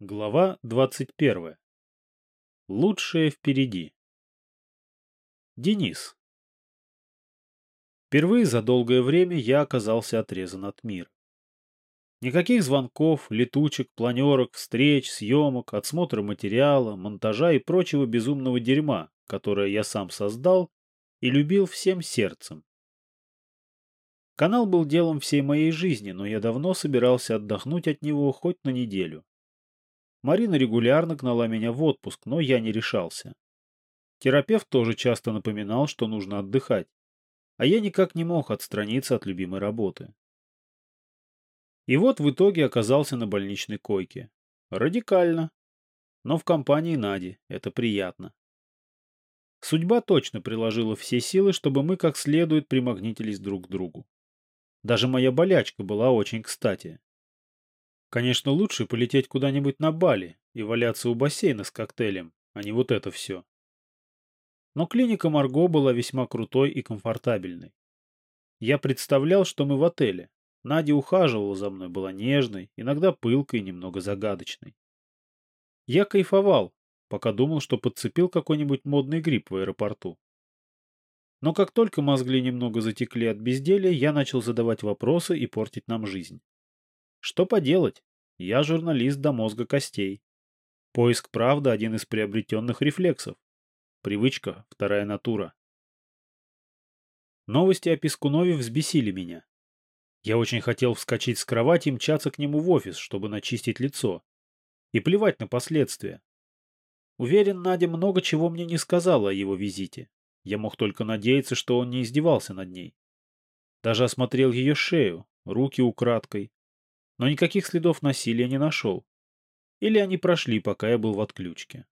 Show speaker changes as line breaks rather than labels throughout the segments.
Глава 21. Лучшее впереди. Денис. Впервые за долгое время я оказался отрезан от мира. Никаких звонков, летучек, планерок, встреч, съемок, отсмотра материала, монтажа и прочего безумного дерьма, которое я сам создал и любил всем сердцем. Канал был делом всей моей жизни, но я давно собирался отдохнуть от него хоть на неделю. Марина регулярно гнала меня в отпуск, но я не решался. Терапевт тоже часто напоминал, что нужно отдыхать, а я никак не мог отстраниться от любимой работы. И вот в итоге оказался на больничной койке. Радикально. Но в компании Нади это приятно. Судьба точно приложила все силы, чтобы мы как следует примагнитились друг к другу. Даже моя болячка была очень кстати. Конечно, лучше полететь куда-нибудь на Бали и валяться у бассейна с коктейлем, а не вот это все. Но клиника Марго была весьма крутой и комфортабельной. Я представлял, что мы в отеле. Надя ухаживала за мной, была нежной, иногда пылкой, немного загадочной. Я кайфовал, пока думал, что подцепил какой-нибудь модный грипп в аэропорту. Но как только мозгли немного затекли от безделия, я начал задавать вопросы и портить нам жизнь. Что поделать? Я журналист до мозга костей. Поиск правды – один из приобретенных рефлексов. Привычка – вторая натура. Новости о Пескунове взбесили меня. Я очень хотел вскочить с кровати и мчаться к нему в офис, чтобы начистить лицо. И плевать на последствия. Уверен, Надя много чего мне не сказала о его визите. Я мог только надеяться, что он не издевался над ней. Даже осмотрел ее шею, руки украдкой, но никаких следов насилия не нашел. Или они прошли, пока я был в отключке.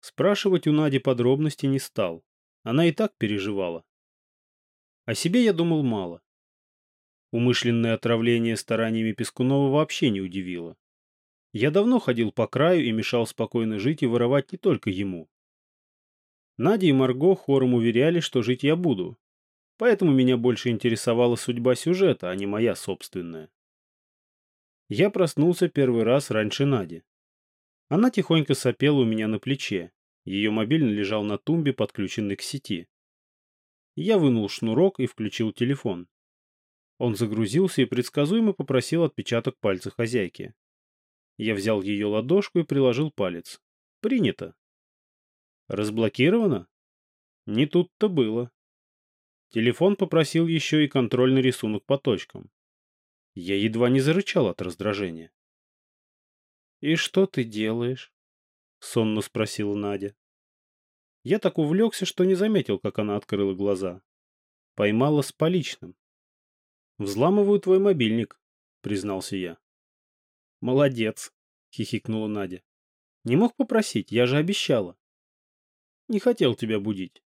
Спрашивать у Нади подробности не стал. Она и так переживала. О себе я думал мало. Умышленное отравление стараниями Пескунова вообще не удивило. Я давно ходил по краю и мешал спокойно жить и воровать не только ему. Надя и Марго хором уверяли, что жить я буду. Поэтому меня больше интересовала судьба сюжета, а не моя собственная. Я проснулся первый раз раньше Нади. Она тихонько сопела у меня на плече. Ее мобильный лежал на тумбе, подключенный к сети. Я вынул шнурок и включил телефон. Он загрузился и предсказуемо попросил отпечаток пальца хозяйки. Я взял ее ладошку и приложил палец. Принято. Разблокировано? Не тут-то было. Телефон попросил еще и контрольный рисунок по точкам. Я едва не зарычал от раздражения. «И что ты делаешь?» — сонно спросила Надя. Я так увлекся, что не заметил, как она открыла глаза. Поймала с поличным. «Взламываю твой мобильник», — признался я. «Молодец», — хихикнула Надя. «Не мог попросить, я же обещала». «Не хотел тебя будить».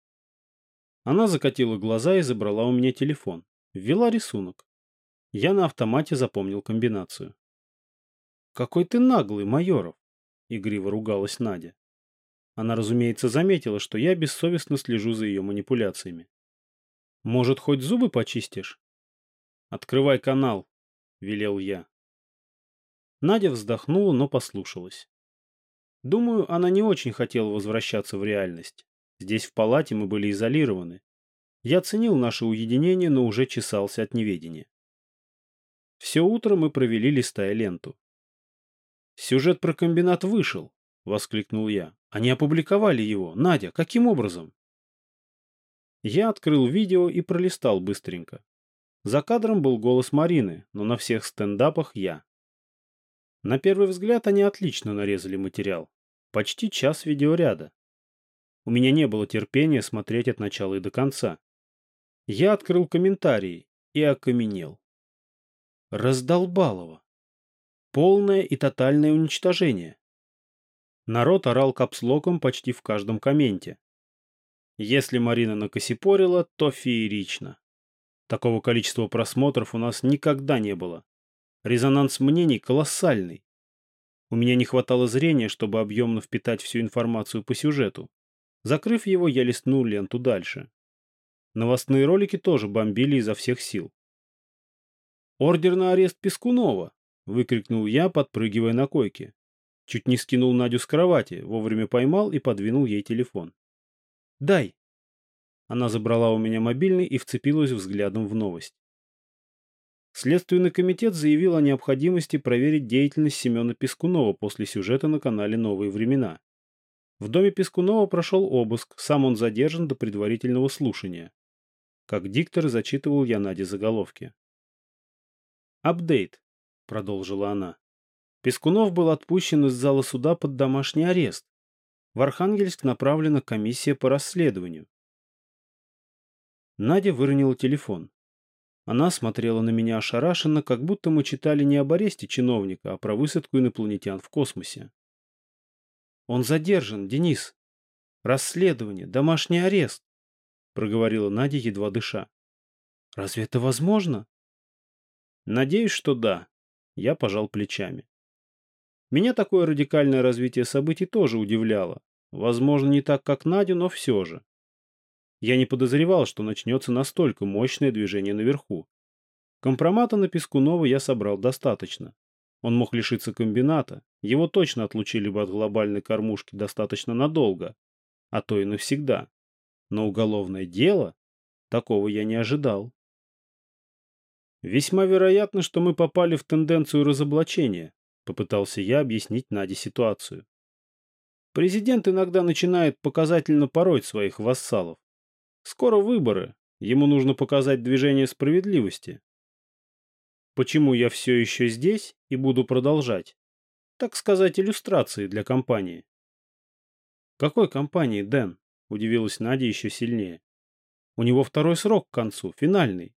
Она закатила глаза и забрала у меня телефон. Ввела рисунок. Я на автомате запомнил комбинацию. «Какой ты наглый, Майоров!» — игриво ругалась Надя. Она, разумеется, заметила, что я бессовестно слежу за ее манипуляциями. «Может, хоть зубы почистишь?» «Открывай канал», — велел я. Надя вздохнула, но послушалась. Думаю, она не очень хотела возвращаться в реальность. Здесь в палате мы были изолированы. Я ценил наше уединение, но уже чесался от неведения. Все утро мы провели листая ленту. «Сюжет про комбинат вышел», — воскликнул я. «Они опубликовали его. Надя, каким образом?» Я открыл видео и пролистал быстренько. За кадром был голос Марины, но на всех стендапах я. На первый взгляд они отлично нарезали материал. Почти час видеоряда. У меня не было терпения смотреть от начала и до конца. Я открыл комментарии и окаменел. Раздолбалово. Полное и тотальное уничтожение. Народ орал капслоком почти в каждом комменте. Если Марина накосипорила, то феерично. Такого количества просмотров у нас никогда не было. Резонанс мнений колоссальный. У меня не хватало зрения, чтобы объемно впитать всю информацию по сюжету. Закрыв его, я листнул ленту дальше. Новостные ролики тоже бомбили изо всех сил. Ордер на арест Пескунова, — выкрикнул я, подпрыгивая на койке. Чуть не скинул Надю с кровати, вовремя поймал и подвинул ей телефон. «Дай!» Она забрала у меня мобильный и вцепилась взглядом в новость. Следственный комитет заявил о необходимости проверить деятельность Семена Пескунова после сюжета на канале «Новые времена». В доме Пескунова прошел обыск, сам он задержан до предварительного слушания. Как диктор зачитывал я Наде заголовки. «Апдейт», — продолжила она. Пескунов был отпущен из зала суда под домашний арест. В Архангельск направлена комиссия по расследованию. Надя выронила телефон. Она смотрела на меня ошарашенно, как будто мы читали не об аресте чиновника, а про высадку инопланетян в космосе. «Он задержан, Денис. Расследование, домашний арест», — проговорила Надя, едва дыша. «Разве это возможно?» «Надеюсь, что да», — я пожал плечами. Меня такое радикальное развитие событий тоже удивляло. Возможно, не так, как Надю, но все же. Я не подозревал, что начнется настолько мощное движение наверху. Компромата на Пескунова я собрал достаточно. Он мог лишиться комбината, его точно отлучили бы от глобальной кормушки достаточно надолго, а то и навсегда. Но уголовное дело? Такого я не ожидал. Весьма вероятно, что мы попали в тенденцию разоблачения, попытался я объяснить Наде ситуацию. Президент иногда начинает показательно пороть своих вассалов. Скоро выборы. Ему нужно показать движение справедливости. Почему я все еще здесь и буду продолжать? Так сказать, иллюстрации для компании. Какой компании, Дэн? Удивилась Надя еще сильнее. У него второй срок к концу, финальный.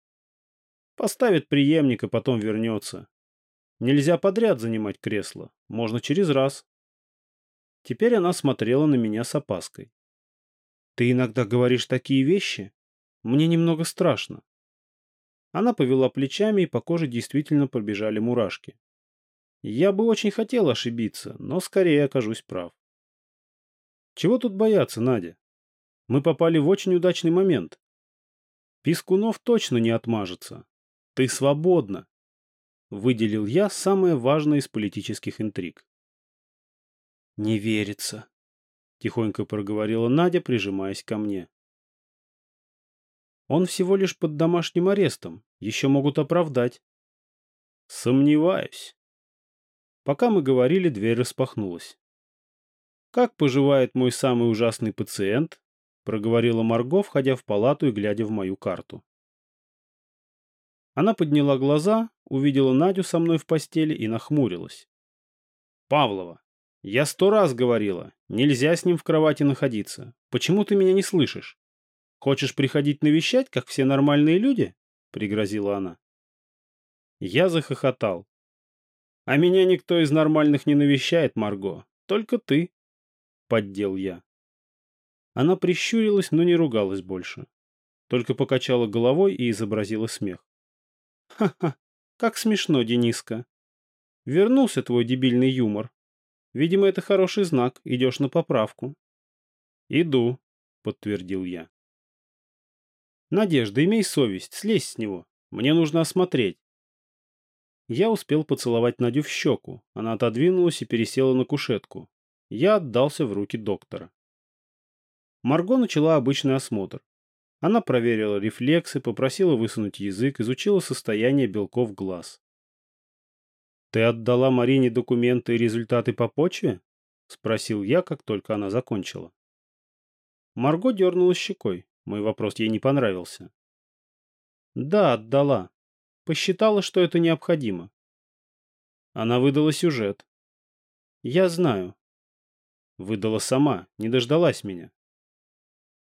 Поставит преемника, потом вернется. Нельзя подряд занимать кресло. Можно через раз. Теперь она смотрела на меня с опаской. Ты иногда говоришь такие вещи? Мне немного страшно. Она повела плечами, и по коже действительно пробежали мурашки. Я бы очень хотел ошибиться, но скорее окажусь прав. Чего тут бояться, Надя? Мы попали в очень удачный момент. Пискунов точно не отмажется. Ты свободна. Выделил я самое важное из политических интриг. Не верится. — тихонько проговорила Надя, прижимаясь ко мне. «Он всего лишь под домашним арестом. Еще могут оправдать». «Сомневаюсь». Пока мы говорили, дверь распахнулась. «Как поживает мой самый ужасный пациент?» — проговорила Марго, входя в палату и глядя в мою карту. Она подняла глаза, увидела Надю со мной в постели и нахмурилась. «Павлова, я сто раз говорила, нельзя с ним в кровати находиться. Почему ты меня не слышишь? Хочешь приходить навещать, как все нормальные люди? Пригрозила она. Я захохотал. А меня никто из нормальных не навещает, Марго. Только ты. Поддел я. Она прищурилась, но не ругалась больше. Только покачала головой и изобразила смех. Ха-ха, как смешно, Дениска. Вернулся твой дебильный юмор. Видимо, это хороший знак. Идешь на поправку. Иду, подтвердил я. Надежда, имей совесть, слезь с него. Мне нужно осмотреть. Я успел поцеловать Надю в щеку. Она отодвинулась и пересела на кушетку. Я отдался в руки доктора. Марго начала обычный осмотр. Она проверила рефлексы, попросила высунуть язык, изучила состояние белков глаз. «Ты отдала Марине документы и результаты по почве?» — спросил я, как только она закончила. Марго дернула щекой. Мой вопрос ей не понравился. «Да, отдала. Посчитала, что это необходимо». Она выдала сюжет. «Я знаю». Выдала сама, не дождалась меня.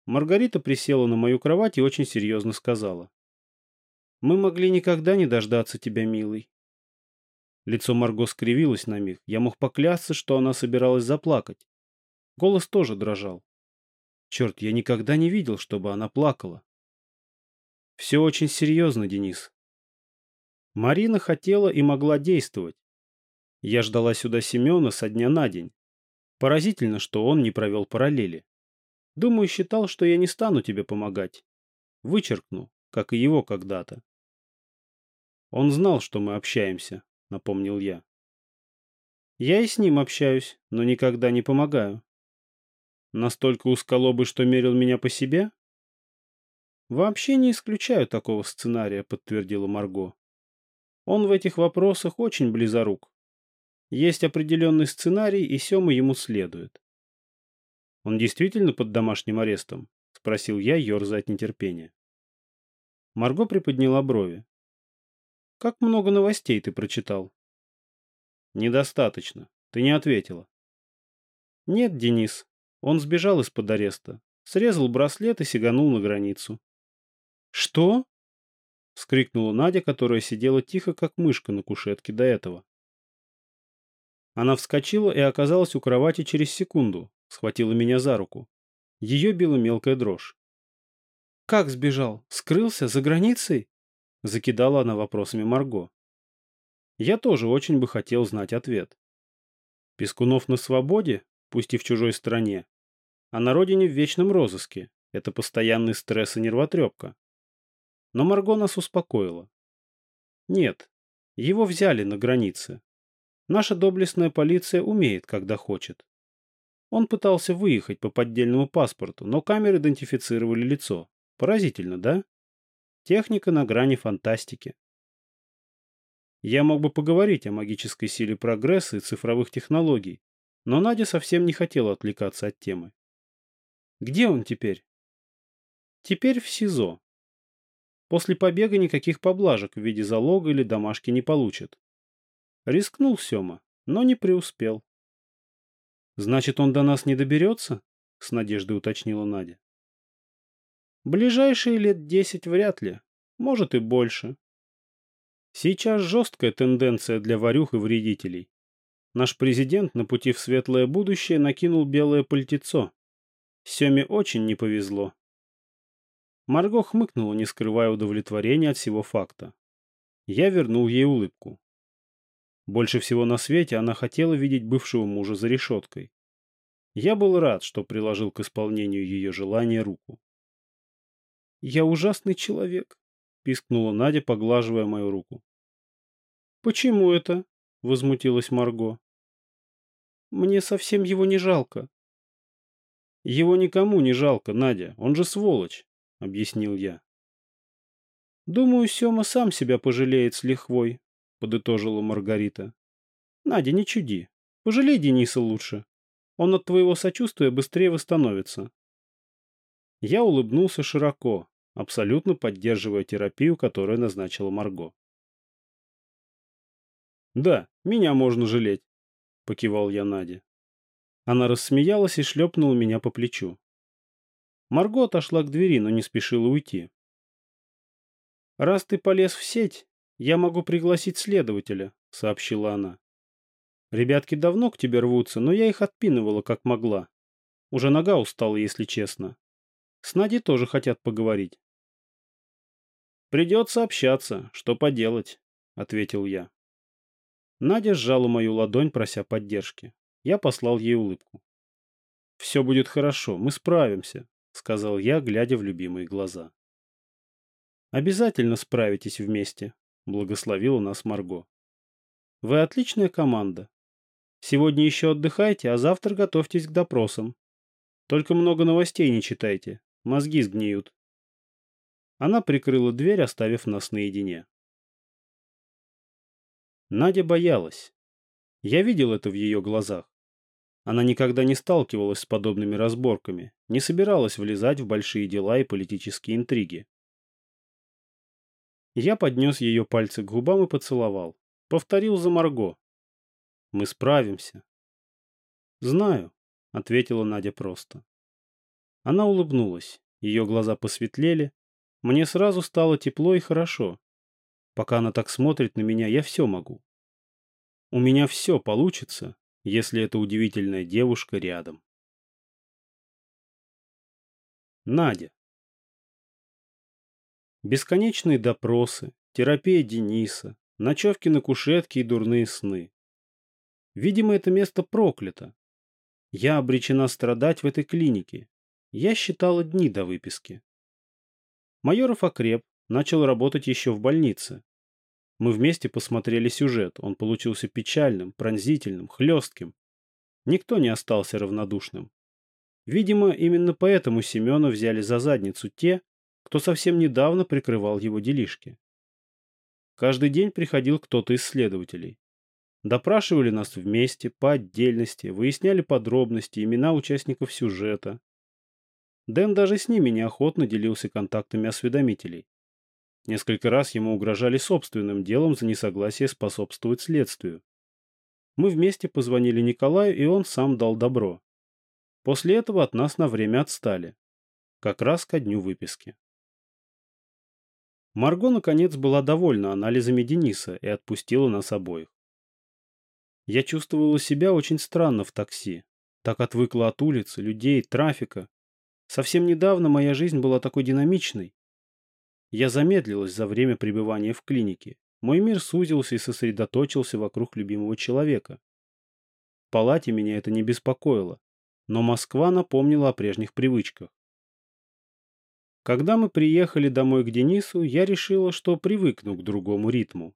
Маргарита присела на мою кровать и очень серьезно сказала. «Мы могли никогда не дождаться тебя, милый. Лицо Марго скривилось на миг. Я мог поклясться, что она собиралась заплакать. Голос тоже дрожал. Черт, я никогда не видел, чтобы она плакала. Все очень серьезно, Денис. Марина хотела и могла действовать. Я ждала сюда Семена со дня на день. Поразительно, что он не провел параллели. Думаю, считал, что я не стану тебе помогать. Вычеркну, как и его когда-то. Он знал, что мы общаемся, напомнил я. Я и с ним общаюсь, но никогда не помогаю. Настолько узколобый, что мерил меня по себе? Вообще не исключаю такого сценария, подтвердила Марго. Он в этих вопросах очень близорук. Есть определенный сценарий, и Сёма ему следует. Он действительно под домашним арестом? Спросил я, ерзая от нетерпения. Марго приподняла брови. Как много новостей ты прочитал? Недостаточно. Ты не ответила. Нет, Денис. Он сбежал из-под ареста. Срезал браслет и сиганул на границу. Что? Вскрикнула Надя, которая сидела тихо, как мышка на кушетке до этого. Она вскочила и оказалась у кровати через секунду, схватила меня за руку. Ее била мелкая дрожь. «Как сбежал? Скрылся? За границей?» Закидала она вопросами Марго. Я тоже очень бы хотел знать ответ. Пескунов на свободе, пусть и в чужой стране, а на родине в вечном розыске. Это постоянный стресс и нервотрепка. Но Марго нас успокоила. Нет, его взяли на границе. Наша доблестная полиция умеет, когда хочет. Он пытался выехать по поддельному паспорту, но камеры идентифицировали лицо. Поразительно, да? Техника на грани фантастики. Я мог бы поговорить о магической силе прогресса и цифровых технологий, но Надя совсем не хотела отвлекаться от темы. Где он теперь? Теперь в СИЗО. После побега никаких поблажек в виде залога или домашки не получит. Рискнул Сёма, но не преуспел. «Значит, он до нас не доберется?» — с надеждой уточнила Надя. Ближайшие лет десять вряд ли, может и больше. Сейчас жесткая тенденция для варюх и вредителей. Наш президент на пути в светлое будущее накинул белое пальтецо. Семе очень не повезло. Марго хмыкнула, не скрывая удовлетворения от всего факта. Я вернул ей улыбку. Больше всего на свете она хотела видеть бывшего мужа за решеткой. Я был рад, что приложил к исполнению ее желания руку. «Я ужасный человек», — пискнула Надя, поглаживая мою руку. «Почему это?» — возмутилась Марго. «Мне совсем его не жалко». «Его никому не жалко, Надя, он же сволочь», — объяснил я. «Думаю, Сема сам себя пожалеет с лихвой», — подытожила Маргарита. «Надя, не чуди. Пожалей Дениса лучше. Он от твоего сочувствия быстрее восстановится. Я улыбнулся широко, абсолютно поддерживая терапию, которую назначила Марго. «Да, меня можно жалеть», — покивал я Наде. Она рассмеялась и шлепнула меня по плечу. Марго отошла к двери, но не спешила уйти. «Раз ты полез в сеть, я могу пригласить следователя», — сообщила она. «Ребятки давно к тебе рвутся, но я их отпинывала как могла. Уже нога устала, если честно. С Надей тоже хотят поговорить. «Придется общаться. Что поделать?» — ответил я. Надя сжала мою ладонь, прося поддержки. Я послал ей улыбку. «Все будет хорошо, мы справимся», — сказал я, глядя в любимые глаза. «Обязательно справитесь вместе», — благословила нас Марго. «Вы отличная команда. Сегодня еще отдыхайте, а завтра готовьтесь к допросам. Только много новостей не читайте. Мозги сгниют. Она прикрыла дверь, оставив нас наедине. Надя боялась. Я видел это в ее глазах. Она никогда не сталкивалась с подобными разборками, не собиралась влезать в большие дела и политические интриги. Я поднес ее пальцы к губам и поцеловал. Повторил за Марго. «Мы справимся». «Знаю», — ответила Надя просто. Она улыбнулась, ее глаза посветлели. Мне сразу стало тепло и хорошо. Пока она так смотрит на меня, я все могу. У меня все получится, если эта удивительная девушка рядом. Надя. Бесконечные допросы, терапия Дениса, ночевки на кушетке и дурные сны. Видимо, это место проклято. Я обречена страдать в этой клинике, я считала дни до выписки. Майоров окреп, начал работать еще в больнице. Мы вместе посмотрели сюжет. Он получился печальным, пронзительным, хлестким. Никто не остался равнодушным. Видимо, именно поэтому Семена взяли за задницу те, кто совсем недавно прикрывал его делишки. Каждый день приходил кто-то из следователей. Допрашивали нас вместе, по отдельности, выясняли подробности, имена участников сюжета. Дэн даже с ними неохотно делился контактами осведомителей. Несколько раз ему угрожали собственным делом за несогласие способствовать следствию. Мы вместе позвонили Николаю, и он сам дал добро. После этого от нас на время отстали. Как раз ко дню выписки. Марго, наконец, была довольна анализами Дениса и отпустила нас обоих. Я чувствовала себя очень странно в такси. Так отвыкла от улицы, людей, трафика. Совсем недавно моя жизнь была такой динамичной. Я замедлилась за время пребывания в клинике. Мой мир сузился и сосредоточился вокруг любимого человека. В палате меня это не беспокоило, но Москва напомнила о прежних привычках. Когда мы приехали домой к Денису, я решила, что привыкну к другому ритму.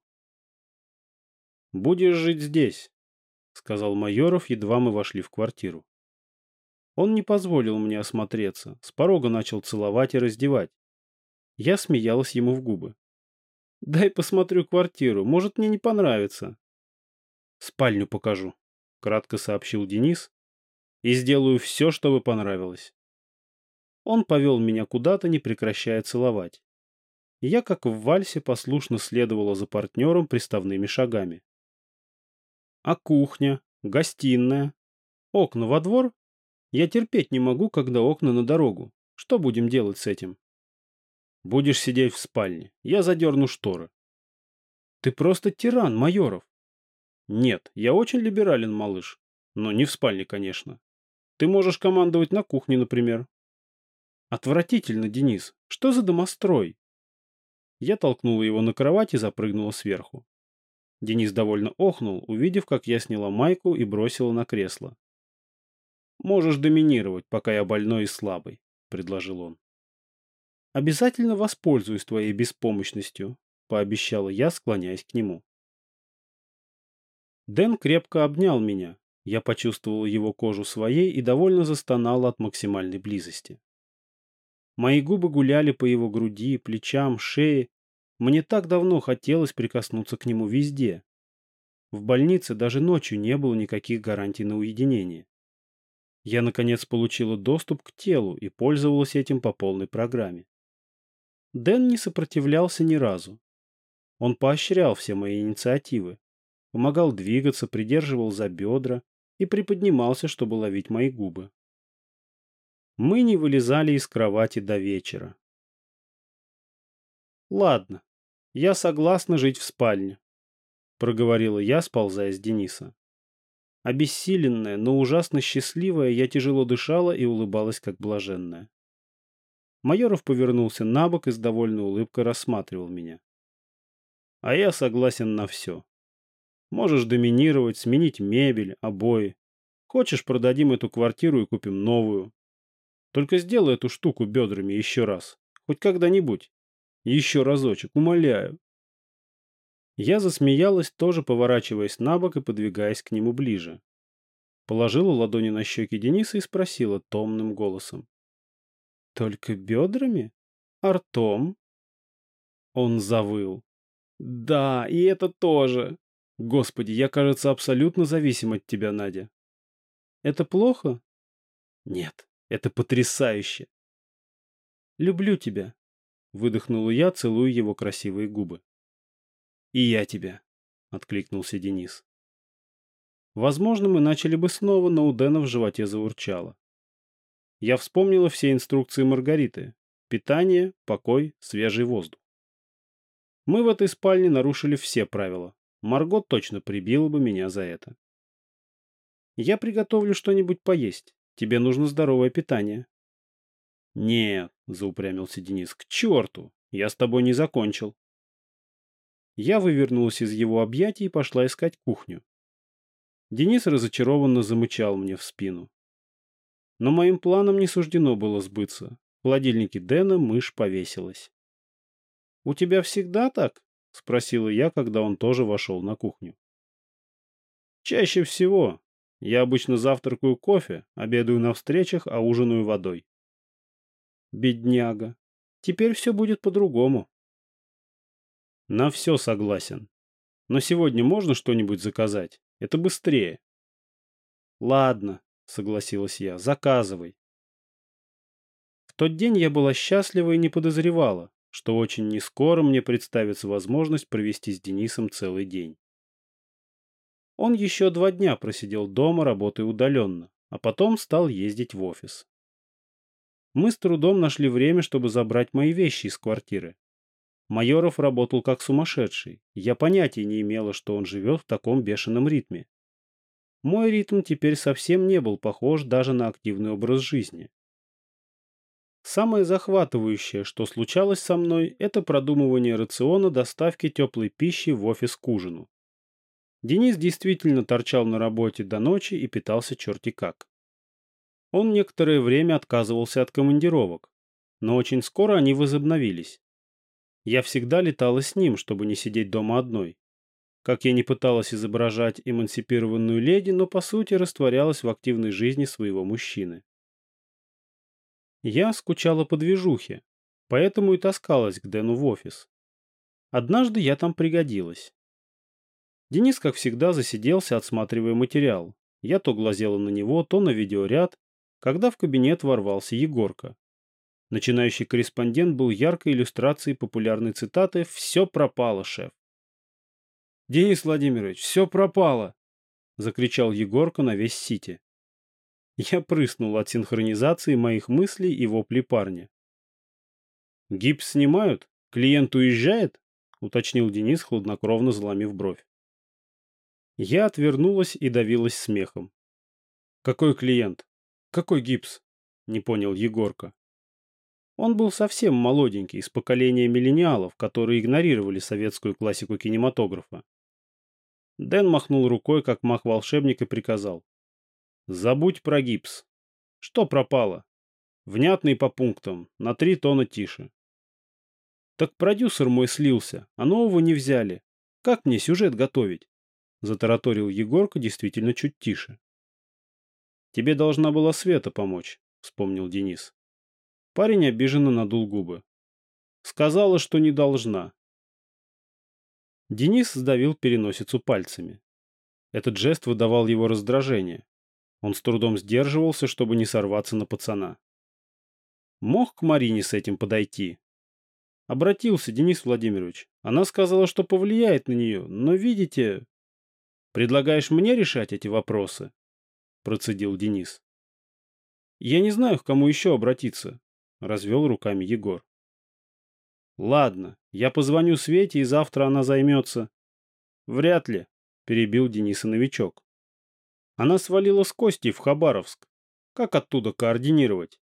«Будешь жить здесь», — сказал Майоров, едва мы вошли в квартиру. Он не позволил мне осмотреться, с порога начал целовать и раздевать. Я смеялась ему в губы. «Дай посмотрю квартиру, может, мне не понравится». «Спальню покажу», — кратко сообщил Денис, «и сделаю все, чтобы понравилось». Он повел меня куда-то, не прекращая целовать. Я, как в вальсе, послушно следовала за партнером приставными шагами. А кухня, гостиная, окна во двор? Я терпеть не могу, когда окна на дорогу. Что будем делать с этим? Будешь сидеть в спальне. Я задерну шторы. Ты просто тиран, Майоров. Нет, я очень либерален, малыш. Но не в спальне, конечно. Ты можешь командовать на кухне, например. Отвратительно, Денис. Что за домострой? Я толкнула его на кровать и запрыгнула сверху. Денис довольно охнул, увидев, как я сняла майку и бросила на кресло. «Можешь доминировать, пока я больной и слабый», — предложил он. «Обязательно воспользуюсь твоей беспомощностью», — пообещала я, склоняясь к нему. Дэн крепко обнял меня. Я почувствовал его кожу своей и довольно застонала от максимальной близости. Мои губы гуляли по его груди, плечам, шее, мне так давно хотелось прикоснуться к нему везде. В больнице даже ночью не было никаких гарантий на уединение. Я, наконец, получила доступ к телу и пользовалась этим по полной программе. Дэн не сопротивлялся ни разу. Он поощрял все мои инициативы, помогал двигаться, придерживал за бедра и приподнимался, чтобы ловить мои губы. Мы не вылезали из кровати до вечера. Ладно, «Я согласна жить в спальне», — проговорила я, сползая с Дениса. Обессиленная, но ужасно счастливая, я тяжело дышала и улыбалась, как блаженная. Майоров повернулся на бок и с довольной улыбкой рассматривал меня. «А я согласен на все. Можешь доминировать, сменить мебель, обои. Хочешь, продадим эту квартиру и купим новую. Только сделай эту штуку бедрами еще раз. Хоть когда-нибудь. Еще разочек, умоляю. Я засмеялась, тоже поворачиваясь на бок и подвигаясь к нему ближе. Положила ладони на щеки Дениса и спросила томным голосом. «Только бедрами? Артом?» Он завыл. «Да, и это тоже. Господи, я, кажется, абсолютно зависим от тебя, Надя». «Это плохо?» «Нет, это потрясающе». «Люблю тебя», Выдохнула я, целуя его красивые губы. «И я тебя», — откликнулся Денис. Возможно, мы начали бы снова, но у Дэна в животе заурчало. Я вспомнила все инструкции Маргариты. Питание, покой, свежий воздух. Мы в этой спальне нарушили все правила. Марго точно прибила бы меня за это. Я приготовлю что-нибудь поесть. Тебе нужно здоровое питание. Нет, заупрямился Денис. К черту! Я с тобой не закончил. Я вывернулась из его объятий и пошла искать кухню. Денис разочарованно замычал мне в спину. Но моим планам не суждено было сбыться. В холодильнике Дэна мышь повесилась. «У тебя всегда так?» — спросила я, когда он тоже вошел на кухню. «Чаще всего. Я обычно завтракаю кофе, обедаю на встречах, а ужинаю водой». «Бедняга. Теперь все будет по-другому». «На все согласен. Но сегодня можно что-нибудь заказать? Это быстрее». «Ладно», — согласилась я, — «заказывай». В тот день я была счастлива и не подозревала, что очень нескоро мне представится возможность провести с Денисом целый день. Он еще два дня просидел дома, работая удаленно, а потом стал ездить в офис. Мы с трудом нашли время, чтобы забрать мои вещи из квартиры. Майоров работал как сумасшедший. Я понятия не имела, что он живет в таком бешеном ритме. Мой ритм теперь совсем не был похож даже на активный образ жизни. Самое захватывающее, что случалось со мной, это продумывание рациона доставки теплой пищи в офис к ужину. Денис действительно торчал на работе до ночи и питался черти как. Он некоторое время отказывался от командировок, но очень скоро они возобновились. Я всегда летала с ним, чтобы не сидеть дома одной. Как я не пыталась изображать эмансипированную леди, но по сути растворялась в активной жизни своего мужчины. Я скучала по движухе, поэтому и таскалась к Дэну в офис. Однажды я там пригодилась. Денис, как всегда, засиделся, отсматривая материал. Я то глазела на него, то на видеоряд, когда в кабинет ворвался Егорка. Начинающий корреспондент был яркой иллюстрацией популярной цитаты «Все пропало, шеф». «Денис Владимирович, все пропало!» — закричал Егорка на весь сити. Я прыснул от синхронизации моих мыслей и воплей парня. «Гипс снимают? Клиент уезжает?» — уточнил Денис, хладнокровно заломив бровь. Я отвернулась и давилась смехом. «Какой клиент? Какой гипс?» — не понял Егорка. Он был совсем молоденький, из поколения миллениалов, которые игнорировали советскую классику кинематографа. Дэн махнул рукой, как мах волшебник, и приказал. «Забудь про гипс. Что пропало? Внятный по пунктам, на три тона тише». «Так продюсер мой слился, а нового не взяли. Как мне сюжет готовить?» Затараторил Егорка действительно чуть тише. «Тебе должна была Света помочь», — вспомнил Денис. Парень обиженно надул губы. «Сказала, что не должна. Денис сдавил переносицу пальцами. Этот жест выдавал его раздражение. Он с трудом сдерживался, чтобы не сорваться на пацана. Мог к Марине с этим подойти? Обратился Денис Владимирович. Она сказала, что повлияет на нее, но, видите... Предлагаешь мне решать эти вопросы? Процедил Денис. Я не знаю, к кому еще обратиться, развел руками Егор. Ладно, я позвоню Свете, и завтра она займется. Вряд ли, перебил Дениса новичок. Она свалила с Костей в Хабаровск. Как оттуда координировать?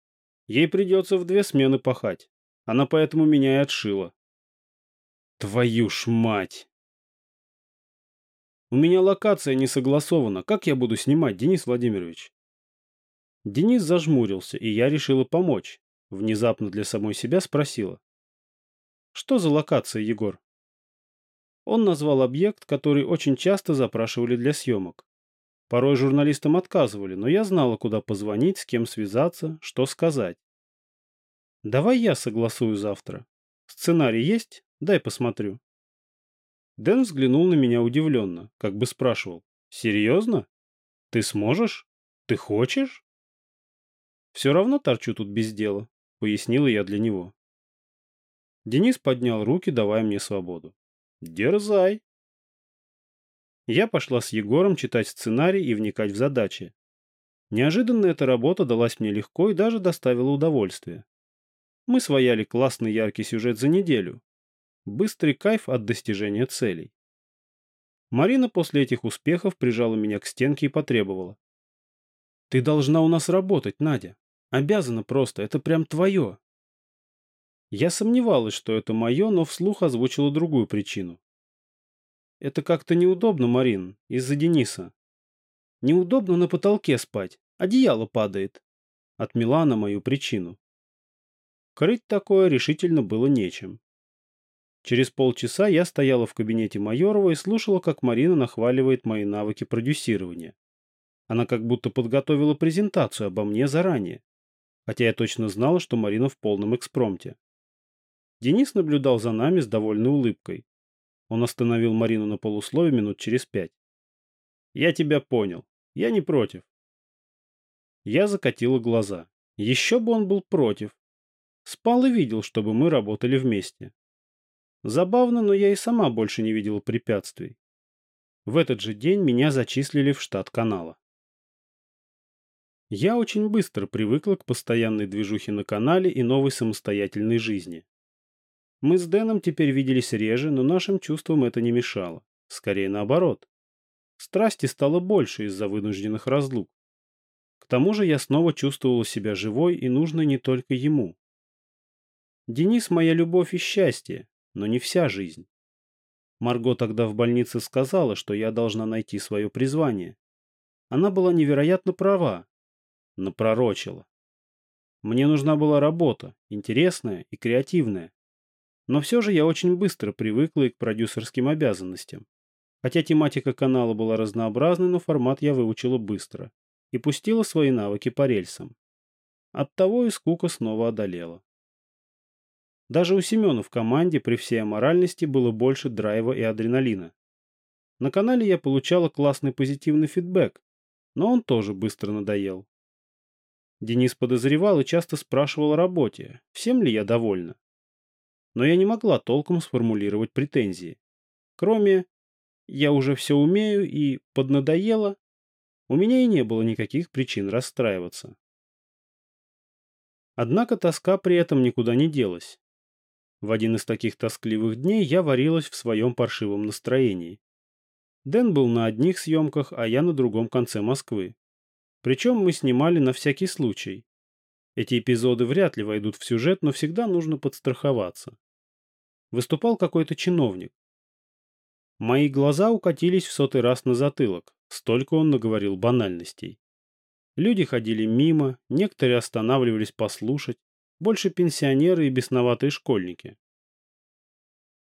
Ей придется в две смены пахать. Она поэтому меня и отшила. Твою ж мать! У меня локация не согласована. Как я буду снимать, Денис Владимирович? Денис зажмурился, и я решила помочь. Внезапно для самой себя спросила. Что за локация, Егор? Он назвал объект, который очень часто запрашивали для съемок. Порой журналистам отказывали, но я знала, куда позвонить, с кем связаться, что сказать. Давай я согласую завтра. Сценарий есть? Дай посмотрю. Дэн взглянул на меня удивленно, как бы спрашивал. Серьезно? Ты сможешь? Ты хочешь? Все равно торчу тут без дела, пояснила я для него. Денис поднял руки, давая мне свободу. «Дерзай!» Я пошла с Егором читать сценарий и вникать в задачи. Неожиданно эта работа далась мне легко и даже доставила удовольствие. Мы свояли классный яркий сюжет за неделю. Быстрый кайф от достижения целей. Марина после этих успехов прижала меня к стенке и потребовала. «Ты должна у нас работать, Надя. Обязана просто, это прям твое. Я сомневалась, что это мое, но вслух озвучила другую причину. Это как-то неудобно, Марин, из-за Дениса. Неудобно на потолке спать, одеяло падает. Отмела на мою причину. Крыть такое решительно было нечем. Через полчаса я стояла в кабинете Майорова и слушала, как Марина нахваливает мои навыки продюсирования. Она как будто подготовила презентацию обо мне заранее, хотя я точно знала, что Марина в полном экспромте. Денис наблюдал за нами с довольной улыбкой. Он остановил Марину на полуслове минут через пять. «Я тебя понял. Я не против». Я закатила глаза. Еще бы он был против. Спал и видел, чтобы мы работали вместе. Забавно, но я и сама больше не видела препятствий. В этот же день меня зачислили в штат канала. Я очень быстро привыкла к постоянной движухе на канале и новой самостоятельной жизни. Мы с Дэном теперь виделись реже, но нашим чувствам это не мешало. Скорее наоборот. Страсти стало больше из-за вынужденных разлук. К тому же я снова чувствовала себя живой и нужной не только ему. Денис – моя любовь и счастье, но не вся жизнь. Марго тогда в больнице сказала, что я должна найти свое призвание. Она была невероятно права, напророчила. Мне нужна была работа, интересная и креативная. Но все же я очень быстро привыкла и к продюсерским обязанностям. Хотя тематика канала была разнообразной, но формат я выучила быстро и пустила свои навыки по рельсам. Оттого и скука снова одолела. Даже у Семена в команде при всей аморальности было больше драйва и адреналина. На канале я получала классный позитивный фидбэк, но он тоже быстро надоел. Денис подозревал и часто спрашивал о работе, всем ли я довольна но я не могла толком сформулировать претензии. Кроме «я уже все умею» и «поднадоело», у меня и не было никаких причин расстраиваться. Однако тоска при этом никуда не делась. В один из таких тоскливых дней я варилась в своем паршивом настроении. Дэн был на одних съемках, а я на другом конце Москвы. Причем мы снимали на всякий случай. Эти эпизоды вряд ли войдут в сюжет, но всегда нужно подстраховаться выступал какой-то чиновник. Мои глаза укатились в сотый раз на затылок, столько он наговорил банальностей. Люди ходили мимо, некоторые останавливались послушать, больше пенсионеры и бесноватые школьники.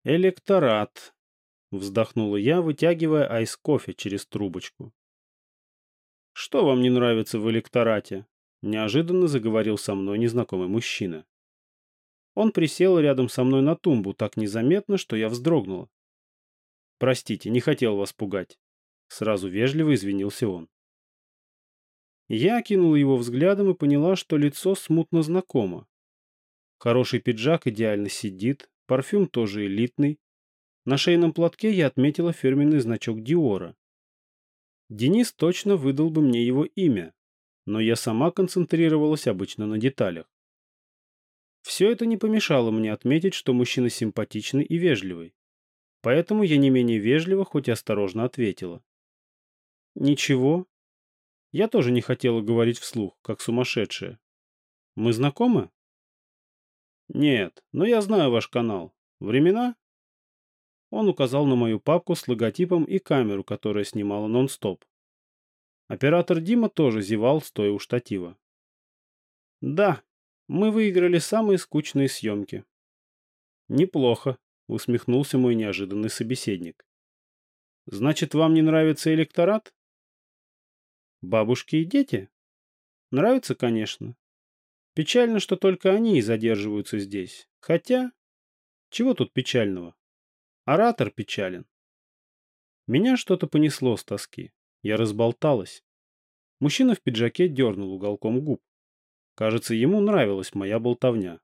«Электорат», — вздохнула я, вытягивая айс-кофе через трубочку. «Что вам не нравится в электорате?» — неожиданно заговорил со мной незнакомый мужчина. Он присел рядом со мной на тумбу так незаметно, что я вздрогнула. «Простите, не хотел вас пугать». Сразу вежливо извинился он. Я окинула его взглядом и поняла, что лицо смутно знакомо. Хороший пиджак идеально сидит, парфюм тоже элитный. На шейном платке я отметила фирменный значок Диора. Денис точно выдал бы мне его имя, но я сама концентрировалась обычно на деталях. Все это не помешало мне отметить, что мужчина симпатичный и вежливый. Поэтому я не менее вежливо, хоть и осторожно ответила. Ничего. Я тоже не хотела говорить вслух, как сумасшедшая. Мы знакомы? Нет, но я знаю ваш канал. Времена? Он указал на мою папку с логотипом и камеру, которая снимала нон-стоп. Оператор Дима тоже зевал, стоя у штатива. Да, мы выиграли самые скучные съемки. Неплохо, усмехнулся мой неожиданный собеседник. Значит, вам не нравится электорат? Бабушки и дети? Нравится, конечно. Печально, что только они и задерживаются здесь. Хотя, чего тут печального? Оратор печален. Меня что-то понесло с тоски. Я разболталась. Мужчина в пиджаке дернул уголком губ. Кажется, ему нравилась моя болтовня.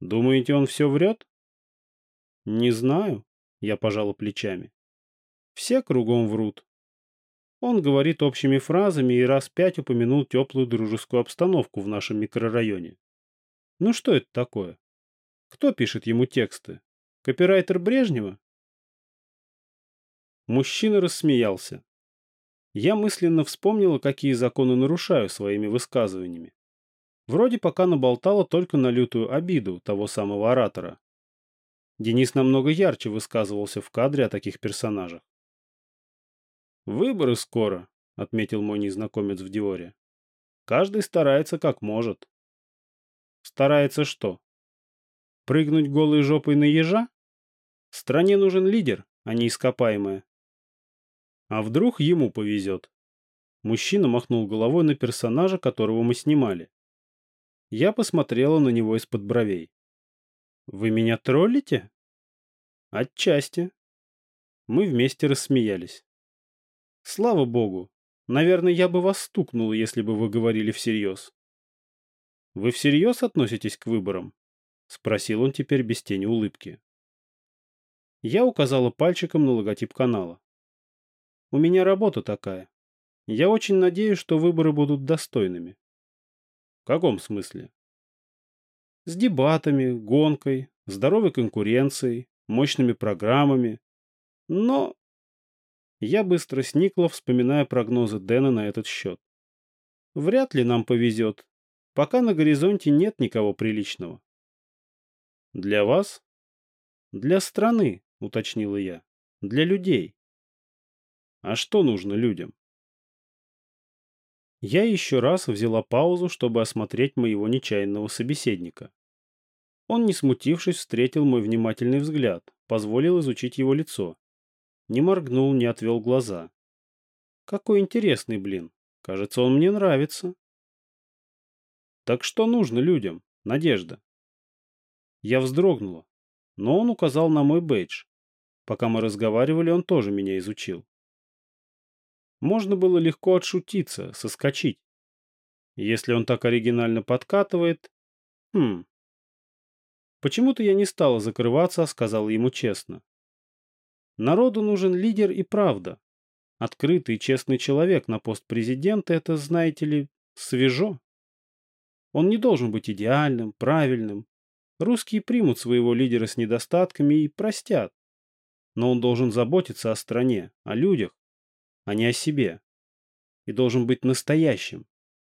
Думаете, он все врет? Не знаю, я пожала плечами. Все кругом врут. Он говорит общими фразами и раз пять упомянул теплую дружескую обстановку в нашем микрорайоне. Ну что это такое? Кто пишет ему тексты? Копирайтер Брежнева? Мужчина рассмеялся. Я мысленно вспомнила, какие законы нарушаю своими высказываниями. Вроде пока наболтала только на лютую обиду того самого оратора. Денис намного ярче высказывался в кадре о таких персонажах. «Выборы скоро», — отметил мой незнакомец в Диоре. «Каждый старается как может». «Старается что? Прыгнуть голой жопой на ежа?» Стране нужен лидер, а не ископаемое. А вдруг ему повезет? Мужчина махнул головой на персонажа, которого мы снимали. Я посмотрела на него из-под бровей. «Вы меня троллите?» «Отчасти». Мы вместе рассмеялись. «Слава богу! Наверное, я бы вас стукнул, если бы вы говорили всерьез». «Вы всерьез относитесь к выборам?» — спросил он теперь без тени улыбки. Я указала пальчиком на логотип канала. «У меня работа такая. Я очень надеюсь, что выборы будут достойными». «В каком смысле?» «С дебатами, гонкой, здоровой конкуренцией, мощными программами. Но...» Я быстро сникла, вспоминая прогнозы Дэна на этот счет. «Вряд ли нам повезет, Пока на горизонте нет никого приличного. Для вас? Для страны, уточнила я. Для людей. А что нужно людям? Я еще раз взяла паузу, чтобы осмотреть моего нечаянного собеседника. Он, не смутившись, встретил мой внимательный взгляд, позволил изучить его лицо. Не моргнул, не отвел глаза. Какой интересный блин. Кажется, он мне нравится. Так что нужно людям, Надежда? Я вздрогнула, но он указал на мой бейдж. Пока мы разговаривали, он тоже меня изучил. Можно было легко отшутиться, соскочить. Если он так оригинально подкатывает... Хм... Почему-то я не стала закрываться, а сказала ему честно. Народу нужен лидер и правда. Открытый и честный человек на пост президента — это, знаете ли, свежо. Он не должен быть идеальным, правильным. Русские примут своего лидера с недостатками и простят. Но он должен заботиться о стране, о людях, а не о себе. И должен быть настоящим.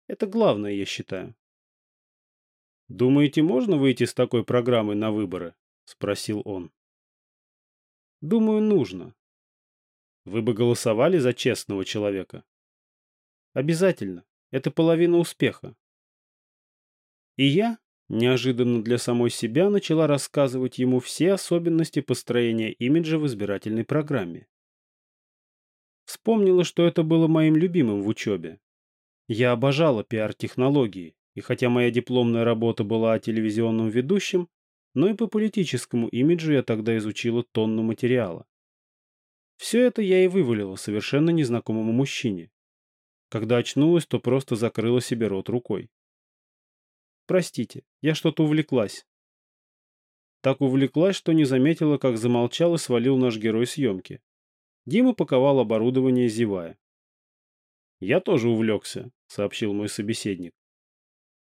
Это главное, я считаю. «Думаете, можно выйти с такой программой на выборы?» — спросил он. «Думаю, нужно. Вы бы голосовали за честного человека?» «Обязательно. Это половина успеха. И я, неожиданно для самой себя, начала рассказывать ему все особенности построения имиджа в избирательной программе. Вспомнила, что это было моим любимым в учебе. Я обожала пиар-технологии, и хотя моя дипломная работа была о телевизионном ведущем, но и по политическому имиджу я тогда изучила тонну материала. Все это я и вывалила совершенно незнакомому мужчине. Когда очнулась, то просто закрыла себе рот рукой. Простите, я что-то увлеклась. Так увлеклась, что не заметила, как замолчал и свалил наш герой съемки. Дима паковал оборудование, зевая. «Я тоже увлекся», — сообщил мой собеседник.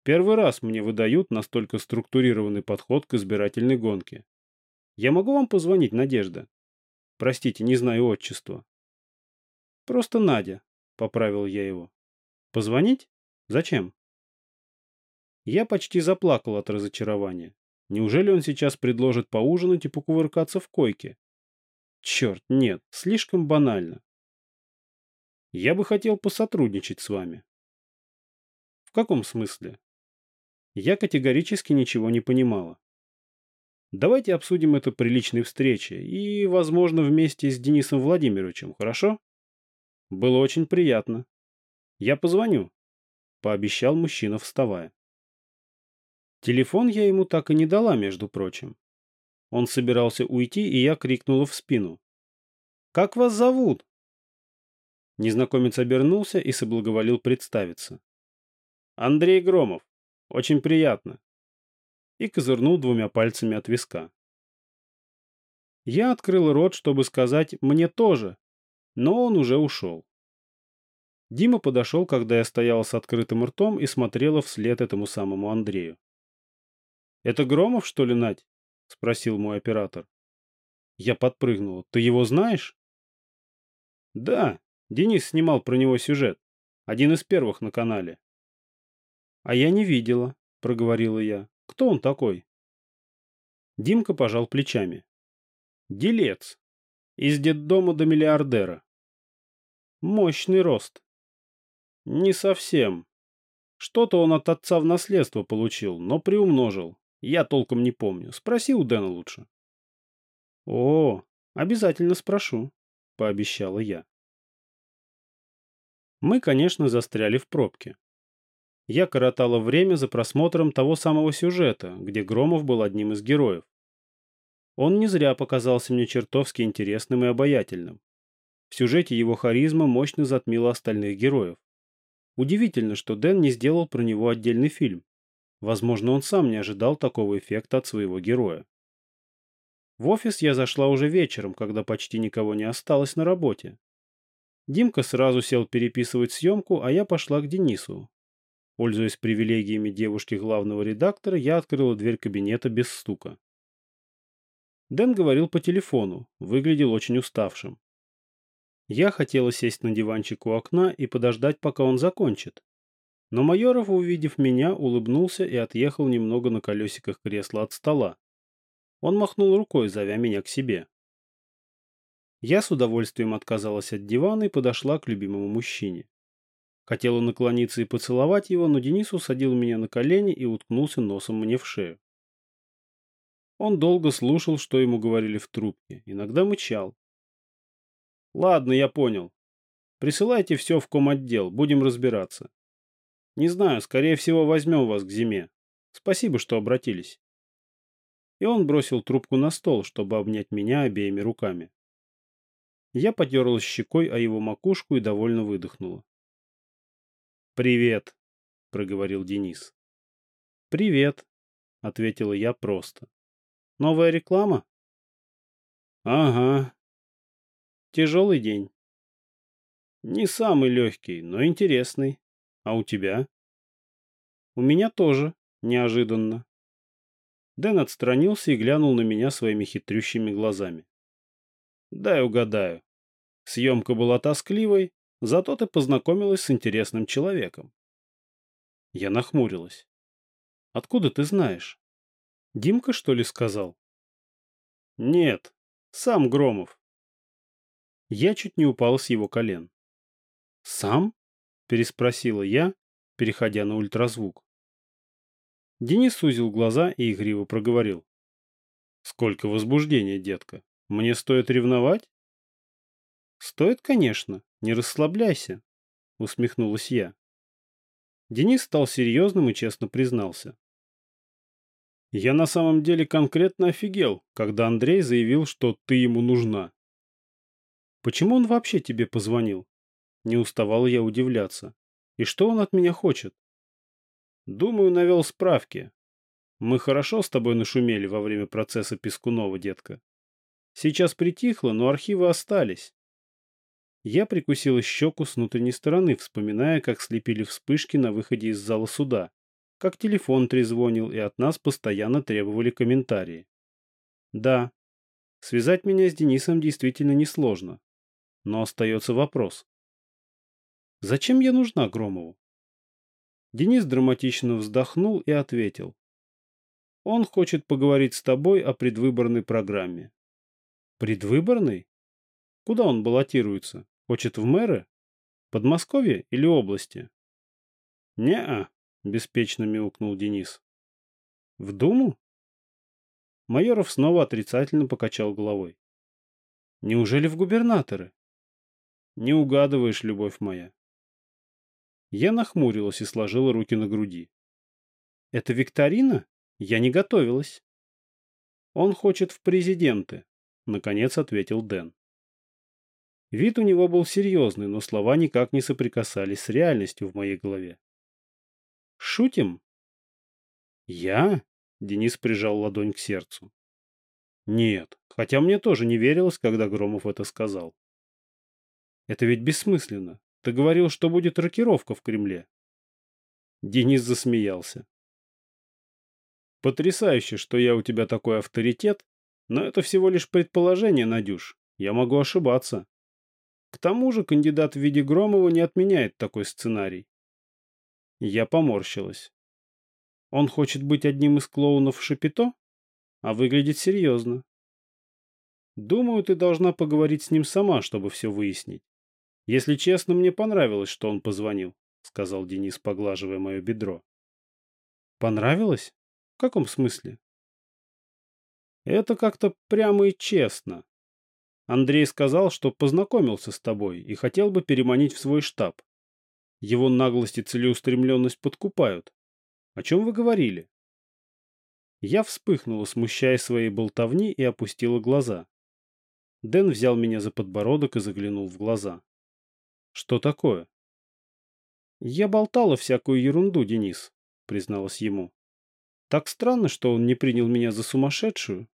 «Первый раз мне выдают настолько структурированный подход к избирательной гонке. Я могу вам позвонить, Надежда? Простите, не знаю отчества». «Просто Надя», — поправил я его. «Позвонить? Зачем?» Я почти заплакал от разочарования. Неужели он сейчас предложит поужинать и покувыркаться в койке? Черт, нет, слишком банально. Я бы хотел посотрудничать с вами. В каком смысле? Я категорически ничего не понимала. Давайте обсудим это при личной встрече и, возможно, вместе с Денисом Владимировичем, хорошо? Было очень приятно. Я позвоню, пообещал мужчина, вставая. Телефон я ему так и не дала, между прочим. Он собирался уйти, и я крикнула в спину. «Как вас зовут?» Незнакомец обернулся и соблаговолил представиться. «Андрей Громов. Очень приятно». И козырнул двумя пальцами от виска. Я открыл рот, чтобы сказать «мне тоже», но он уже ушел. Дима подошел, когда я стояла с открытым ртом и смотрела вслед этому самому Андрею. «Это Громов, что ли, Надь?» — спросил мой оператор. Я подпрыгнул. «Ты его знаешь?» «Да, Денис снимал про него сюжет. Один из первых на канале». «А я не видела», — проговорила я. «Кто он такой?» Димка пожал плечами. «Делец. Из детдома до миллиардера». «Мощный рост». «Не совсем. Что-то он от отца в наследство получил, но приумножил. Я толком не помню. Спроси у Дэна лучше. О, обязательно спрошу, пообещала я. Мы, конечно, застряли в пробке. Я коротала время за просмотром того самого сюжета, где Громов был одним из героев. Он не зря показался мне чертовски интересным и обаятельным. В сюжете его харизма мощно затмила остальных героев. Удивительно, что Дэн не сделал про него отдельный фильм. Возможно, он сам не ожидал такого эффекта от своего героя. В офис я зашла уже вечером, когда почти никого не осталось на работе. Димка сразу сел переписывать съемку, а я пошла к Денису. Пользуясь привилегиями девушки главного редактора, я открыла дверь кабинета без стука. Дэн говорил по телефону, выглядел очень уставшим. Я хотела сесть на диванчик у окна и подождать, пока он закончит. Но Майоров, увидев меня, улыбнулся и отъехал немного на колесиках кресла от стола. Он махнул рукой, зовя меня к себе. Я с удовольствием отказалась от дивана и подошла к любимому мужчине. Хотела наклониться и поцеловать его, но Денис усадил меня на колени и уткнулся носом мне в шею. Он долго слушал, что ему говорили в трубке, иногда мычал. «Ладно, я понял. Присылайте все в комотдел, будем разбираться. Не знаю, скорее всего, возьмем вас к зиме. Спасибо, что обратились». И он бросил трубку на стол, чтобы обнять меня обеими руками. Я потерлась щекой о его макушку и довольно выдохнула. «Привет», — проговорил Денис. «Привет», — ответила я просто. Новая реклама? Ага. Тяжелый день. Не самый легкий, но интересный. А у тебя? У меня тоже, неожиданно. Дэн отстранился и глянул на меня своими хитрющими глазами. Дай угадаю. Съемка была тоскливой, зато ты познакомилась с интересным человеком. Я нахмурилась. Откуда ты знаешь? Димка, что ли, сказал? Нет, сам Громов. Я чуть не упал с его колен. Сам? Переспросила я, переходя на ультразвук. Денис сузил глаза и игриво проговорил. Сколько возбуждения, детка. Мне стоит ревновать? Стоит, конечно. Не расслабляйся, усмехнулась я. Денис стал серьезным и честно признался. Я на самом деле конкретно офигел, когда Андрей заявил, что ты ему нужна. Почему он вообще тебе позвонил? Не уставал я удивляться. И что он от меня хочет? Думаю, навел справки. Мы хорошо с тобой нашумели во время процесса Пескунова, детка. Сейчас притихло, но архивы остались. Я прикусила щеку с внутренней стороны, вспоминая, как слепили вспышки на выходе из зала суда как телефон трезвонил, и от нас постоянно требовали комментарии. Да, связать меня с Денисом действительно несложно. Но остается вопрос. Зачем я нужна Громову? Денис драматично вздохнул и ответил. Он хочет поговорить с тобой о предвыборной программе. Предвыборной? Куда он баллотируется? Хочет в мэры? Подмосковье или области? Не-а, беспечно мяукнул Денис. В Думу? Майоров снова отрицательно покачал головой. Неужели в губернаторы? Не угадываешь, любовь моя. Я нахмурилась и сложила руки на груди. Это викторина? Я не готовилась. Он хочет в президенты, наконец ответил Дэн. Вид у него был серьезный, но слова никак не соприкасались с реальностью в моей голове. Шутим? Я? Денис прижал ладонь к сердцу. Нет, хотя мне тоже не верилось, когда Громов это сказал. Это ведь бессмысленно. Ты говорил, что будет рокировка в Кремле. Денис засмеялся. Потрясающе, что я у тебя такой авторитет, но это всего лишь предположение, Надюш. Я могу ошибаться. К тому же кандидат в виде Громова не отменяет такой сценарий. Я поморщилась. Он хочет быть одним из клоунов Шапито? А выглядит серьезно. Думаю, ты должна поговорить с ним сама, чтобы все выяснить. Если честно, мне понравилось, что он позвонил, сказал Денис, поглаживая мое бедро. Понравилось? В каком смысле? Это как-то прямо и честно. Андрей сказал, что познакомился с тобой и хотел бы переманить в свой штаб. Его наглость и целеустремленность подкупают. О чем вы говорили? Я вспыхнула, смущая своей болтовни, и опустила глаза. Дэн взял меня за подбородок и заглянул в глаза. Что такое? Я болтала всякую ерунду, Денис, призналась ему. Так странно, что он не принял меня за сумасшедшую.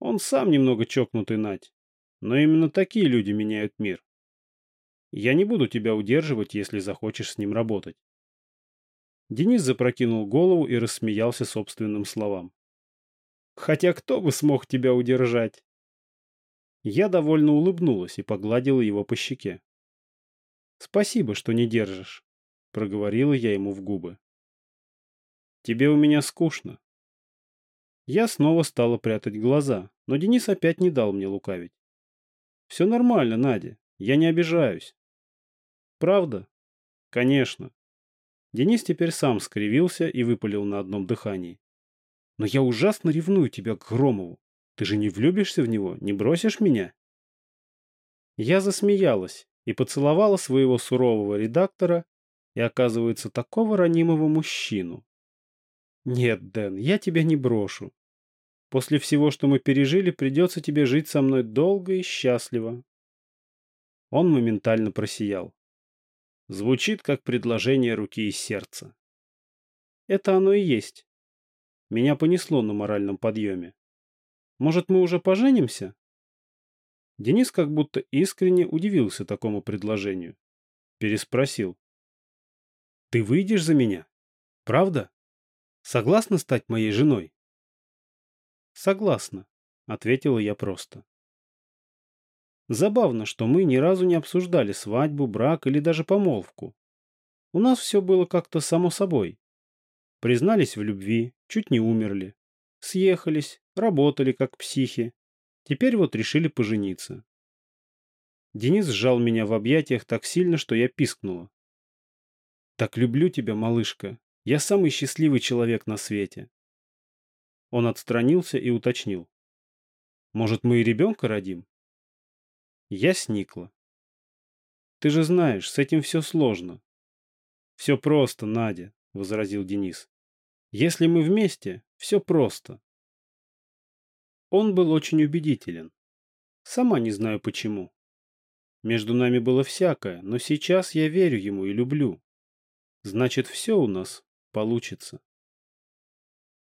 Он сам немного чокнутый, Надь. Но именно такие люди меняют мир. Я не буду тебя удерживать, если захочешь с ним работать. Денис запрокинул голову и рассмеялся собственным словам. Хотя кто бы смог тебя удержать? Я довольно улыбнулась и погладила его по щеке. Спасибо, что не держишь, проговорила я ему в губы. Тебе у меня скучно. Я снова стала прятать глаза, но Денис опять не дал мне лукавить. Все нормально, Надя, я не обижаюсь. Правда? Конечно. Денис теперь сам скривился и выпалил на одном дыхании. Но я ужасно ревную тебя к Громову. Ты же не влюбишься в него, не бросишь меня? Я засмеялась и поцеловала своего сурового редактора и, оказывается, такого ранимого мужчину. Нет, Дэн, я тебя не брошу. После всего, что мы пережили, придется тебе жить со мной долго и счастливо. Он моментально просиял. Звучит как предложение руки и сердца. Это оно и есть. Меня понесло на моральном подъеме. Может, мы уже поженимся? Денис как будто искренне удивился такому предложению. Переспросил. Ты выйдешь за меня? Правда? Согласна стать моей женой? Согласна, ответила я просто. Забавно, что мы ни разу не обсуждали свадьбу, брак или даже помолвку. У нас все было как-то само собой. Признались в любви, чуть не умерли. Съехались, работали как психи. Теперь вот решили пожениться. Денис сжал меня в объятиях так сильно, что я пискнула. «Так люблю тебя, малышка. Я самый счастливый человек на свете». Он отстранился и уточнил. «Может, мы и ребенка родим?» Я сникла. Ты же знаешь, с этим все сложно. Все просто, Надя, возразил Денис. Если мы вместе, все просто. Он был очень убедителен. Сама не знаю почему. Между нами было всякое, но сейчас я верю ему и люблю. Значит, все у нас получится.